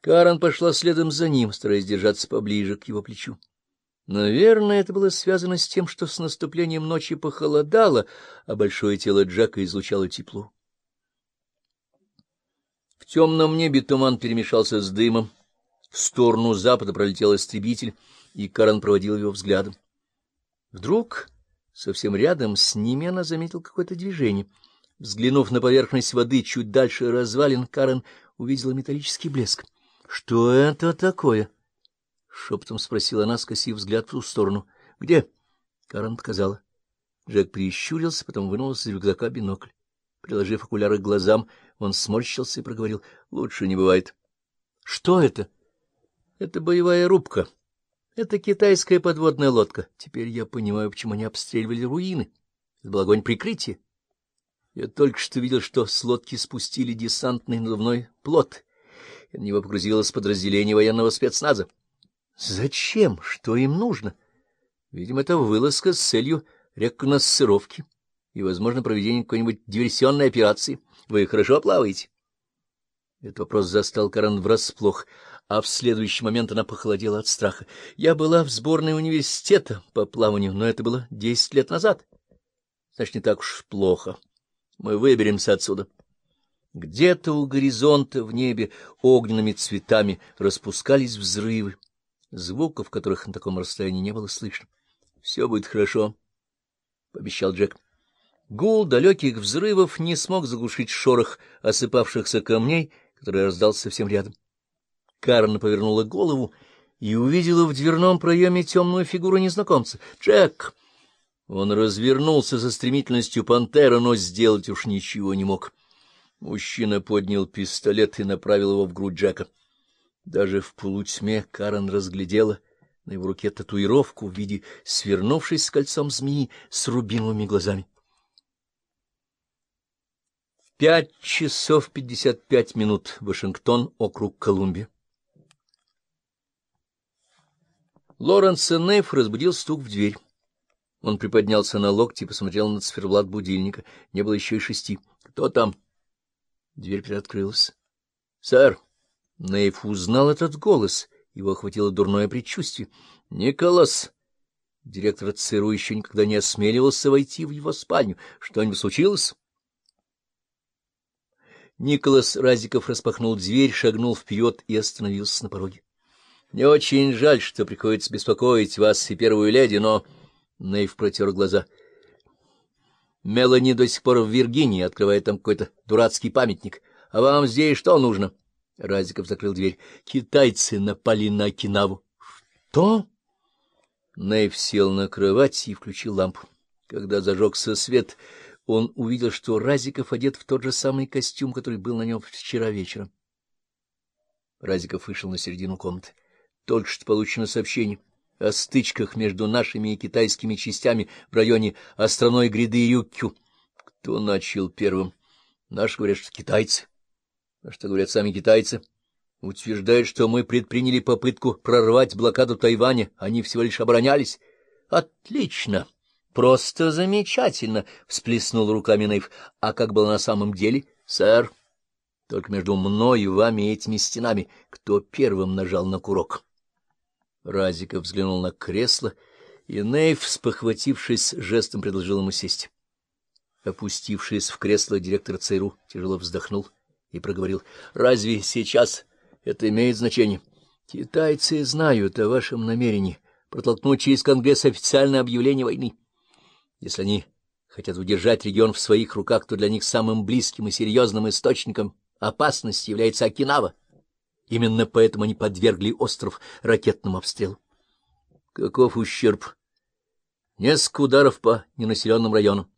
Карен пошла следом за ним, стараясь держаться поближе к его плечу. Наверное, это было связано с тем, что с наступлением ночи похолодало, а большое тело Джека излучало тепло. В темном небе туман перемешался с дымом. В сторону запада пролетел истребитель, и Карен проводил его взглядом. Вдруг совсем рядом с ними она заметила какое-то движение. Взглянув на поверхность воды чуть дальше развалин, Карен увидела металлический блеск. — Что это такое? —— шепотом спросила она, скосив взгляд в ту сторону. — Где? — Карен показала. Джек прищурился, потом вынул из рюкзака бинокль. Приложив окуляры к глазам, он сморщился и проговорил. — Лучше не бывает. — Что это? — Это боевая рубка. Это китайская подводная лодка. Теперь я понимаю, почему они обстреливали руины. Это был огонь прикрытия. Я только что видел, что с лодки спустили десантный надувной плот, на него погрузилось подразделение военного спецназа. Зачем? Что им нужно? Видимо, это вылазка с целью рекогносцировки и, возможно, проведение какой-нибудь диверсионной операции. Вы хорошо плаваете? Этот вопрос застал Карен врасплох, а в следующий момент она похолодела от страха. Я была в сборной университета по плаванию, но это было десять лет назад. Значит, не так уж плохо. Мы выберемся отсюда. Где-то у горизонта в небе огненными цветами распускались взрывы звуков, которых на таком расстоянии не было слышно. — Все будет хорошо, — пообещал Джек. Гул далеких взрывов не смог заглушить шорох осыпавшихся камней, который раздался совсем рядом. Карна повернула голову и увидела в дверном проеме темную фигуру незнакомца. «Джек!» Он развернулся со стремительностью пантера, но сделать уж ничего не мог. Мужчина поднял пистолет и направил его в грудь Джека. Даже в полутьме Карен разглядела на его руке татуировку в виде свернувшись с кольцом змеи с рубиновыми глазами. Пять часов пятьдесят пять минут. Вашингтон, округ Колумбия. Лоренс Нейф разбудил стук в дверь. Он приподнялся на локти и посмотрел на циферблат будильника. Не было еще и шести. — Кто там? Дверь приоткрылась. — Сэр! Нейф узнал этот голос, его охватило дурное предчувствие. — Николас! Директор ЦРУ еще никогда не осмеливался войти в его спальню. Что-нибудь случилось? Николас Разиков распахнул дверь, шагнул вперед и остановился на пороге. — Не очень жаль, что приходится беспокоить вас и первую леди, но... Нейв протер глаза. — Мелани до сих пор в Виргинии, открывает там какой-то дурацкий памятник. А вам здесь что нужно? — Разиков закрыл дверь. Китайцы напали на Окинаву. Что? Нейв сел на кровать и включил лампу. Когда зажегся свет, он увидел, что Разиков одет в тот же самый костюм, который был на нем вчера вечером. Разиков вышел на середину комнаты. Только что получено сообщение о стычках между нашими и китайскими частями в районе островной гряды Рюкю. Кто начал первым? Наши говорят, что китайцы. А что говорят сами китайцы? Утверждают, что мы предприняли попытку прорвать блокаду Тайваня, они всего лишь оборонялись. Отлично! Просто замечательно! — всплеснул руками Нейв. А как было на самом деле, сэр? Только между мной вами и этими стенами кто первым нажал на курок? Разиков взглянул на кресло, и Нейв, спохватившись, жестом предложил ему сесть. Опустившись в кресло, директор ЦРУ тяжело вздохнул — и проговорил. — Разве сейчас это имеет значение? Китайцы знают о вашем намерении протолкнуть через Конгресс официальное объявление войны. Если они хотят удержать регион в своих руках, то для них самым близким и серьезным источником опасности является Окинава. Именно поэтому они подвергли остров ракетному обстрелу. Каков ущерб? Несколько ударов по ненаселенным районам.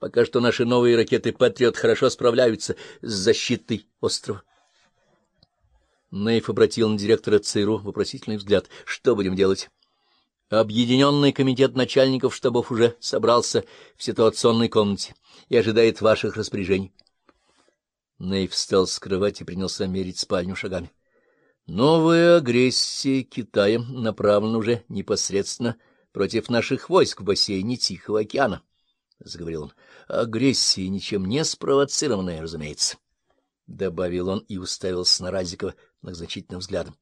Пока что наши новые ракеты «Патриот» хорошо справляются с защитой острова. Нейф обратил на директора ЦРУ вопросительный взгляд. Что будем делать? Объединенный комитет начальников штабов уже собрался в ситуационной комнате и ожидает ваших распоряжений. Нейф встал с кровати и принялся мерить спальню шагами. Новая агрессия Китая направлена уже непосредственно против наших войск в бассейне Тихого океана. — заговорил он, — агрессия ничем не спровоцированная, разумеется. добавил он и уставился на Разикова многозначительным взглядом.